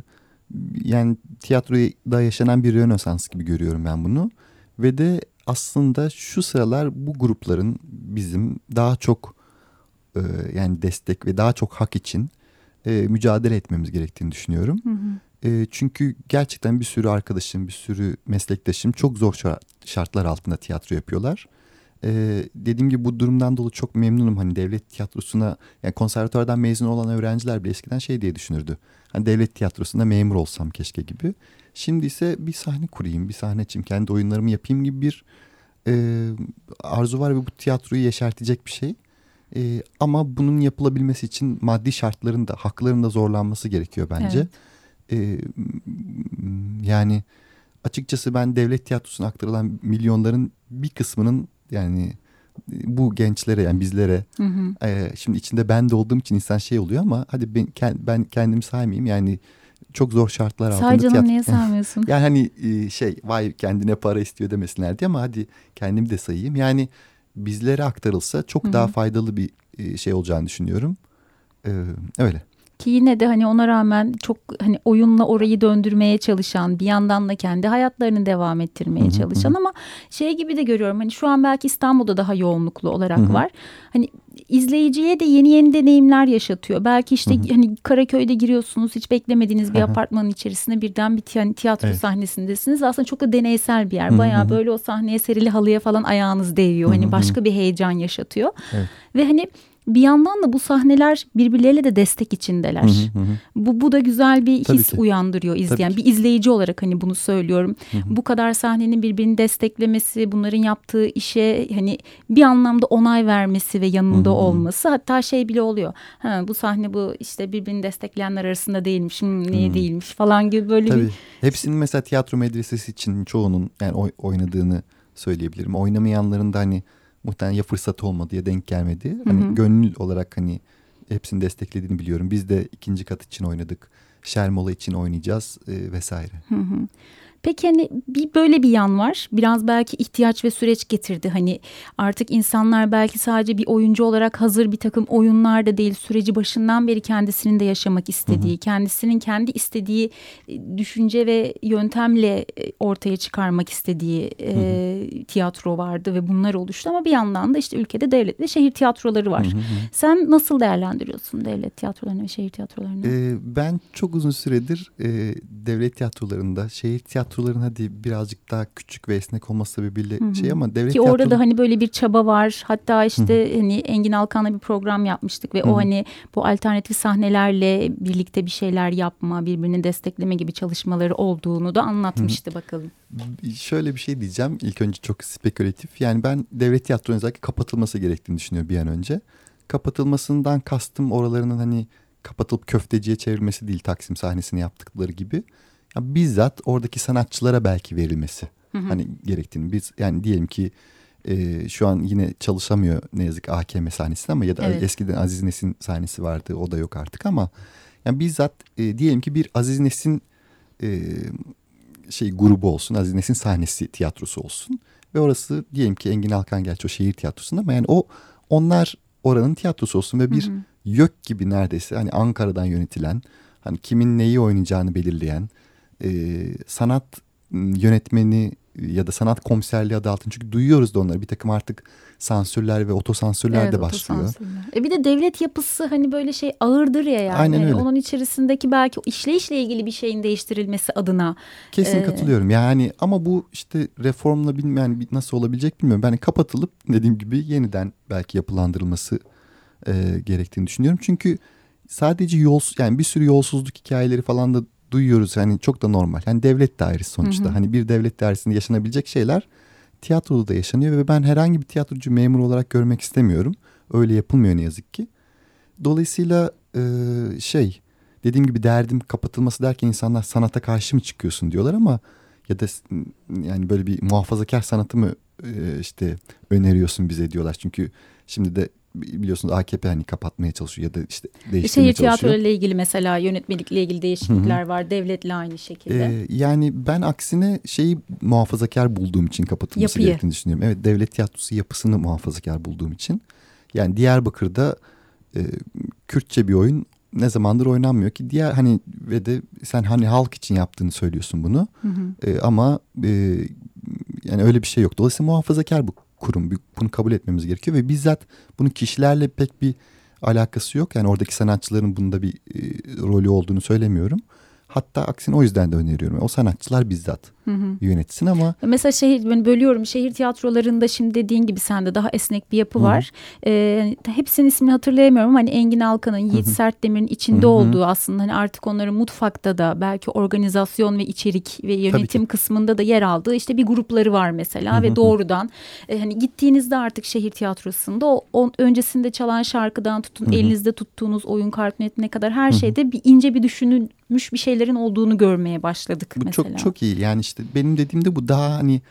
yani tiyatroda yaşanan bir rönesans gibi görüyorum ben bunu. Ve de aslında şu sıralar bu grupların bizim daha çok e, yani destek ve daha çok hak için e, mücadele etmemiz gerektiğini düşünüyorum. Hı hı. E, çünkü gerçekten bir sürü arkadaşım, bir sürü meslektaşım çok zor şar- şartlar altında tiyatro yapıyorlar. E, dediğim gibi bu durumdan dolayı çok memnunum. Hani devlet tiyatrosuna, yani konservatuvardan mezun olan öğrenciler bile eskiden şey diye düşünürdü. Hani devlet tiyatrosunda memur olsam keşke gibi. Şimdi ise bir sahne kurayım, bir sahne açayım, kendi oyunlarımı yapayım gibi bir e, arzu var ve bu tiyatroyu yeşertecek bir şey. E, ama bunun yapılabilmesi için maddi şartların da, hakların da zorlanması gerekiyor bence. Evet. Ee, yani açıkçası ben devlet tiyatrosuna aktarılan milyonların bir kısmının yani bu gençlere yani bizlere Hı hı. e, şimdi içinde ben de olduğum için insan şey oluyor ama hadi ben, ben kendimi saymayayım yani çok zor şartlar altında Say canım niye saymıyorsun? yani hani e, şey vay kendine para istiyor demesinler diye ama hadi kendimi de sayayım. Yani bizlere aktarılsa çok Hı hı. daha faydalı bir e, şey olacağını düşünüyorum. Ee, öyle. Ki yine de hani ona rağmen çok hani oyunla orayı döndürmeye çalışan bir yandan da kendi hayatlarını devam ettirmeye Hı hı, çalışan ama şey gibi de görüyorum hani şu an belki İstanbul'da daha yoğunluklu olarak Hı hı. var. Hani izleyiciye de yeni yeni deneyimler yaşatıyor. Belki işte Hı hı. hani Karaköy'de giriyorsunuz hiç beklemediğiniz bir Hı hı. apartmanın içerisine birden bir tiy- tiyatro Evet. sahnesindesiniz. Aslında çok da deneysel bir yer. Hı hı, Bayağı böyle o sahneye serili halıya falan ayağınız değiyor. Hı hı, Hani başka bir heyecan yaşatıyor. Evet. Ve hani bir yandan da bu sahneler birbirleriyle de destek içindeler. Hı hı hı. Bu, bu da güzel bir Tabii his ki. uyandırıyor izleyen. Bir izleyici olarak hani bunu söylüyorum. Bu kadar sahnenin birbirini desteklemesi, bunların yaptığı işe hani bir anlamda onay vermesi ve yanında olması. Hatta şey bile oluyor. Ha, bu sahne bu işte birbirini destekleyenler arasında değilmiş, hmm, niye değilmiş falan gibi böyle Tabii. bir... Hepsinin mesela tiyatro medresesi için çoğunun yani oy- oynadığını söyleyebilirim. Oynamayanların da hani muhtemelen ya fırsat olmadı ya denk gelmedi. Hani gönül olarak hani hepsini desteklediğini biliyorum. Biz de ikinci kat için oynadık. Şermola için oynayacağız e, vesaire. Peki hani bir böyle bir yan var. Biraz belki ihtiyaç ve süreç getirdi. Hani artık insanlar belki sadece bir oyuncu olarak hazır bir takım oyunlarda değil süreci başından beri kendisinin de yaşamak istediği, kendisinin kendi istediği e, düşünce ve yöntemle e, ortaya çıkarmak istediği e, tiyatro vardı ve bunlar oluştu. Ama bir yandan da işte ülkede devlet ve şehir tiyatroları var. Sen nasıl değerlendiriyorsun devlet tiyatrolarını ve şehir tiyatrolarını? E, ben çok uzun süredir e, devlet tiyatrolarında, şehir tiyatrolarının hadi birazcık daha küçük ve esnek olması sebebiyle şey ama devlet Ki orada tiyatro- da hani böyle bir çaba var. Hatta işte hani Engin Alkan'la bir program yapmıştık ve o hani bu alternatif sahnelerle birlikte bir şeyler yapma, birbirini destekleme gibi çalışmaları olduğunu da anlatmıştı bakalım. Şöyle bir şey diyeceğim. İlk önce çok spekülatif. Yani ben devlet tiyatronun özellikle kapatılması gerektiğini düşünüyorum bir an önce. Kapatılmasından kastım oralarının hani kapatılıp köfteciye çevrilmesi değil Taksim sahnesini yaptıkları gibi. Ya bizzat oradaki sanatçılara belki verilmesi hani gerektiğini. Biz yani diyelim ki e, şu an yine çalışamıyor ne yazık AKM sahnesi ama ya da Evet. eskiden Aziz Nesin sahnesi vardı o da yok artık ama yani bizzat e, diyelim ki bir Aziz Nesin e, şey grubu olsun. Aziz Nesin sahnesi tiyatrosu olsun. Ve orası diyelim ki Engin Alkan Gelço şehir tiyatrosunda ama yani o onlar oranın tiyatrosu olsun ve bir YÖK gibi neredeyse hani Ankara'dan yönetilen hani kimin neyi oynayacağını belirleyen e, sanat yönetmeni ya da sanat komiserliği adı altında çünkü duyuyoruz da onları bir takım artık sansürler ve otosansürler Evet, de başlıyor. otosansürler. E bir de devlet yapısı hani böyle şey ağırdır ya yani. Aynen öyle. Onun içerisindeki belki işleyişle ilgili bir şeyin değiştirilmesi adına. Kesin Ee, katılıyorum. Yani ama bu işte reformla bilmeyen bir- nasıl olabilecek bilmiyorum. Yani kapatılıp dediğim gibi yeniden belki yapılandırılması e, gerektiğini düşünüyorum. Çünkü sadece yol yani bir sürü yolsuzluk hikayeleri falan da duyuyoruz. Yani çok da normal. Yani devlet dairesi sonuçta. Hani bir devlet dairesinde yaşanabilecek şeyler tiyatroda da yaşanıyor ve ben herhangi bir tiyatrocu memur olarak görmek istemiyorum. Öyle yapılmıyor ne yazık ki. Dolayısıyla e, şey dediğim gibi derdim kapatılması derken insanlar sanata karşı mı çıkıyorsun diyorlar ama ya da yani böyle bir muhafazakar sanatı mı e, işte öneriyorsun bize diyorlar. Çünkü şimdi de biliyorsunuz AKP hani kapatmaya çalışıyor ya da işte değiştirmeye Şehir çalışıyor. tiyatrolarıyla ilgili mesela yönetmelikle ilgili değişiklikler var. Devletle aynı şekilde. Ee, yani ben aksine şeyi muhafazakar bulduğum için kapatılması Yapıyı. gerektiğini düşünüyorum. Evet devlet tiyatrosu yapısını muhafazakar bulduğum için. Yani Diyarbakır'da e, Kürtçe bir oyun ne zamandır oynanmıyor ki diğer hani ve de sen hani halk için yaptığını söylüyorsun bunu. E, ama e, yani öyle bir şey yok. Dolayısıyla muhafazakar bu kurum. Bu- Bunu kabul etmemiz gerekiyor ve bizzat bunun kişilerle pek bir alakası yok. Yani oradaki sanatçıların bunda bir e, rolü olduğunu söylemiyorum. Hatta aksine o yüzden de öneriyorum. O sanatçılar bizzat yönetsin ama Mesela şehir ben bölüyorum şehir tiyatrolarında şimdi dediğin gibi sende daha esnek bir yapı var. Ee, hani hepsinin ismini hatırlayamıyorum ama hani Engin Alkan'ın Yiğit Sertdemir'in içinde olduğu aslında hani artık onların mutfakta da belki organizasyon ve içerik ve yönetim kısmında da yer aldığı işte bir grupları var mesela ve doğrudan e, hani gittiğinizde artık şehir tiyatrosunda o, o öncesinde çalan şarkıdan tutun elinizde tuttuğunuz oyun kartonetine kadar her şeyde bir ince bir düşünülmüş bir şeylerin olduğunu görmeye başladık bu mesela. çok çok iyi. Yani işte benim dediğimde bu daha hani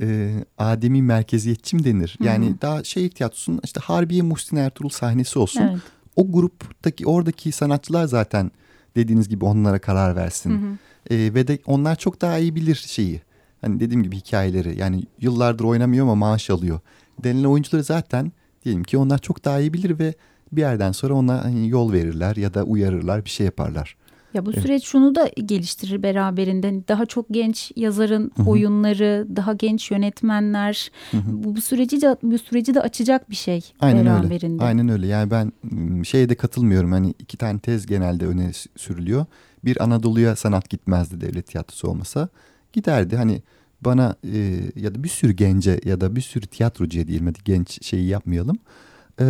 e, ademi merkeziyetçi mi denir? Yani daha şehir tiyatrosunun işte Harbiye Muhsin Ertuğrul sahnesi olsun. Evet. O gruptaki oradaki sanatçılar zaten dediğiniz gibi onlara karar versin. E, ve de onlar çok daha iyi bilir şeyi. Hani dediğim gibi hikayeleri yani yıllardır oynamıyor ama maaş alıyor. Denilen oyuncuları zaten diyelim ki onlar çok daha iyi bilir ve bir yerden sonra ona hani yol verirler ya da uyarırlar bir şey yaparlar. Ya bu süreç şunu da geliştirir beraberinde. Daha çok genç yazarın oyunları, daha genç yönetmenler. Bu, bu süreci de bu süreci de açacak bir şey Aynen beraberinde. öyle. Aynen öyle. Yani ben şeye de katılmıyorum. Hani iki tane tez genelde öne sürülüyor. Bir Anadolu'ya sanat gitmezdi devlet tiyatrosu olmasa. Giderdi hani bana e, ya da bir sürü gence ya da bir sürü tiyatrocuya diyelim hadi genç şeyi yapmayalım. E,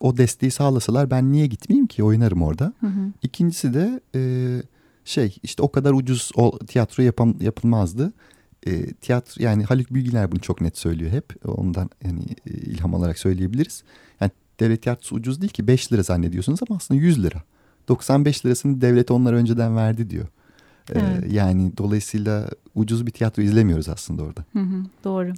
o desteği sağlasalar ben niye gitmeyeyim ki oynarım orada. Hı hı. İkincisi de e, şey işte o kadar ucuz o, tiyatro yapam, yapılmazdı. E, tiyatro yani Haluk Bilginer bunu çok net söylüyor hep. Ondan yani e, ilham alarak söyleyebiliriz. Yani devlet tiyatrosu ucuz değil ki 5 lira zannediyorsunuz ama aslında 100 lira. 95 lirasını devlet onlar önceden verdi diyor. E, Evet. yani dolayısıyla ucuz bir tiyatro izlemiyoruz aslında orada. Hı hı, doğru.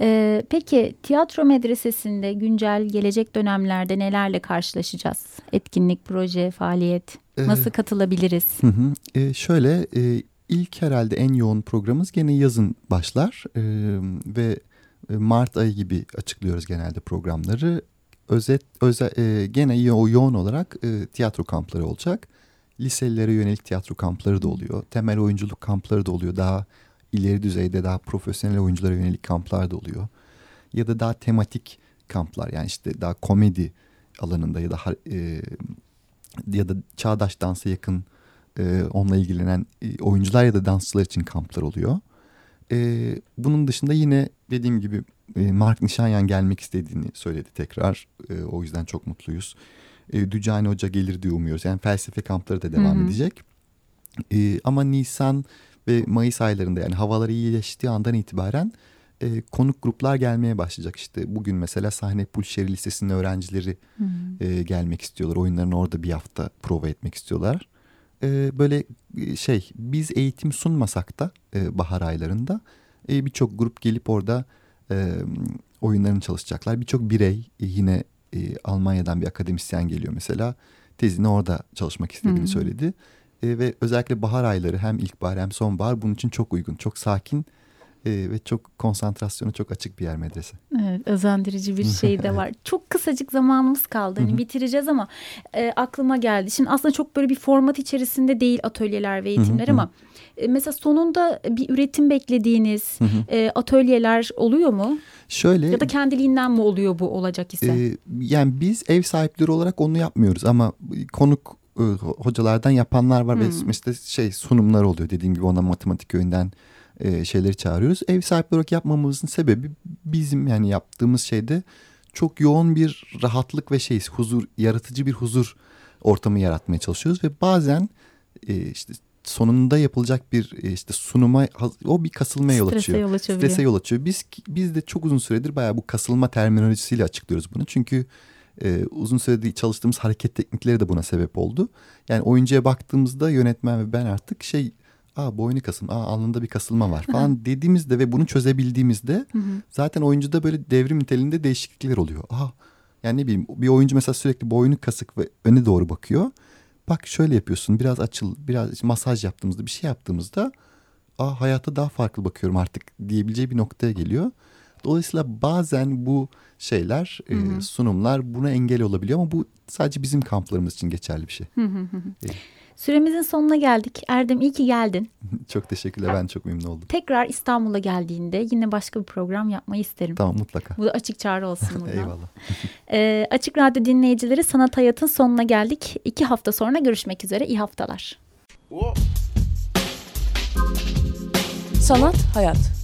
Ee, peki tiyatro medresesinde güncel gelecek dönemlerde nelerle karşılaşacağız? Etkinlik, proje, faaliyet Ee, nasıl katılabiliriz? Hı hı. E, şöyle e, ilk herhalde en yoğun programımız gene yazın başlar E, ve e, Mart ayı gibi açıklıyoruz genelde programları. Özet öze, e, gene yo- yoğun olarak e, tiyatro kampları olacak. Liselilere yönelik tiyatro kampları da oluyor. Temel oyunculuk kampları da oluyor. Daha ileri düzeyde daha profesyonel oyunculara yönelik kamplar da oluyor. Ya da daha tematik kamplar yani işte daha komedi alanında ya da e, ya da çağdaş dansa yakın e, onunla ilgilenen e, oyuncular ya da dansçılar için kamplar oluyor. E, bunun dışında yine dediğim gibi e, Mark Nişanyan gelmek istediğini söyledi tekrar. E, o yüzden çok mutluyuz. E, Dücani Hoca gelir diye umuyoruz. Yani felsefe kampları da devam Hı hı. edecek. E, ama Nisan ve Mayıs aylarında yani havalar iyileştiği andan itibaren e, konuk gruplar gelmeye başlayacak. İşte bugün mesela Sahne Pulşeri Lisesi'nin öğrencileri Hı. e, gelmek istiyorlar. Oyunlarını orada bir hafta prova etmek istiyorlar. E, böyle e, şey biz eğitim sunmasak da e, bahar aylarında e, birçok grup gelip orada e, oyunlarını çalışacaklar. Birçok birey e, yine e, Almanya'dan bir akademisyen geliyor mesela. Tezini orada çalışmak istediğini Hı. söyledi. E, ve özellikle bahar ayları hem ilkbahar hem sonbahar bunun için çok uygun. Çok sakin e, ve çok konsantrasyonu çok açık bir yer medrese. Evet, özendirici bir şey de var. Çok kısacık zamanımız kaldı. Hani bitireceğiz ama e, aklıma geldi. Şimdi aslında çok böyle bir format içerisinde değil atölyeler ve eğitimler ama e, mesela sonunda bir üretim beklediğiniz e, atölyeler oluyor mu? Şöyle Ya da kendiliğinden mi oluyor bu olacak ise? Ee, yani biz ev sahipleri olarak onu yapmıyoruz ama konuk e, hocalardan yapanlar var ve Hmm. mesela şey sunumlar oluyor dediğim gibi ona matematik köyünden e, şeyleri çağırıyoruz. Ev sahipleri olarak yapmamızın sebebi bizim yani yaptığımız şeyde çok yoğun bir rahatlık ve şey huzur yaratıcı bir huzur ortamı yaratmaya çalışıyoruz ve bazen e, işte sonunda yapılacak bir e, işte sunuma o bir kasılmaya yol açıyor. yol. Strese yol açıyor. Biz biz de çok uzun süredir bayağı bu kasılma terminolojisiyle açıklıyoruz bunu. Çünkü e, uzun süredir çalıştığımız hareket teknikleri de buna sebep oldu. Yani oyuncuya baktığımızda yönetmen ve ben artık şey aa boynu kasım, aa alnında bir kasılma var falan dediğimizde ve bunu çözebildiğimizde Hı hı. zaten oyuncuda böyle devrim niteliğinde değişiklikler oluyor. Aa yani ne bileyim bir oyuncu mesela sürekli boynu kasık ve öne doğru bakıyor. Bak şöyle yapıyorsun biraz açıl biraz masaj yaptığımızda bir şey yaptığımızda aa hayata daha farklı bakıyorum artık diyebileceği bir noktaya geliyor. Dolayısıyla bazen bu şeyler, e, Hı sunumlar buna engel olabiliyor ama bu sadece bizim kamplarımız için geçerli bir şey. Hı hı hı. Evet. Süremizin sonuna geldik. Erdem iyi ki geldin. çok teşekkürler, ben çok memnun oldum. Tekrar İstanbul'a geldiğinde yine başka bir program yapmayı isterim. Tamam mutlaka. Bu da açık çağrı olsun burada. Eyvallah. Ee, Açık Radyo dinleyicileri Sanat Hayat'ın sonuna geldik. İki hafta sonra görüşmek üzere. İyi haftalar. Sanat, hayat.